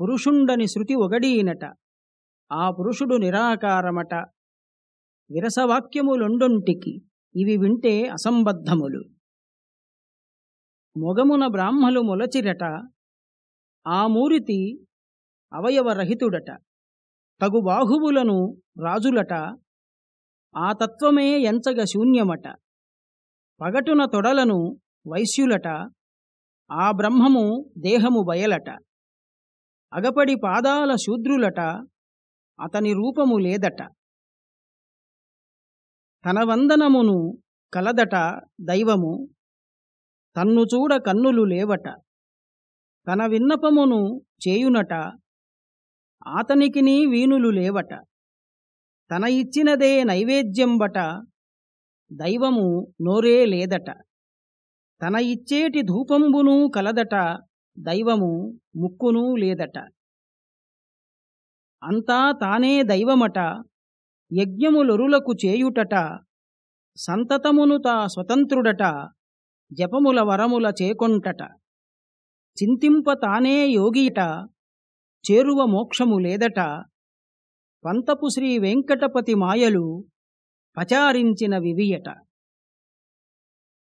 పురుషుండని శృతి ఒగడీనట ఆ పురుషుడు నిరాకారమట. విరసవాక్యములొండొంటికి ఇవి వింటే అసంబద్ధములు. మొగమున బ్రాహ్మలు మొలచిరట. ఆ మూరితి అవయవరహితుడట. తగు బాహువులను రాజులట. ఆ తత్వమే ఎంచగ శూన్యమట. పగటున తొడలను వైశ్యులట. ఆ బ్రహ్మము దేహము బయలట. అగపడి పాదాల శూద్రులట అతని రూపము లేదట. తన వందనమును కలదట దైవము తన్ను చూడ కన్నులు లేవట. తన విన్నపమును చేయునట ఆతనికిని వీనులు లేవట. తన ఇచ్చినదే నైవేద్యంబట దైవము నోరే లేదట. తన ఇచ్చేటి ధూపంబును కలదట దైవము ముక్కునూ లేదట. అంతా తానే దైవమట యజ్ఞములొరులకు చేయుటట సంతతమును తా స్వతంత్రుడట జపముల వరముల చేకొంటట. చింతింప తానే యోగిట చేరువ మోక్షము లేదట. పంతపు శ్రీ వెంకటపతి మాయలు పచారించిన వివియట.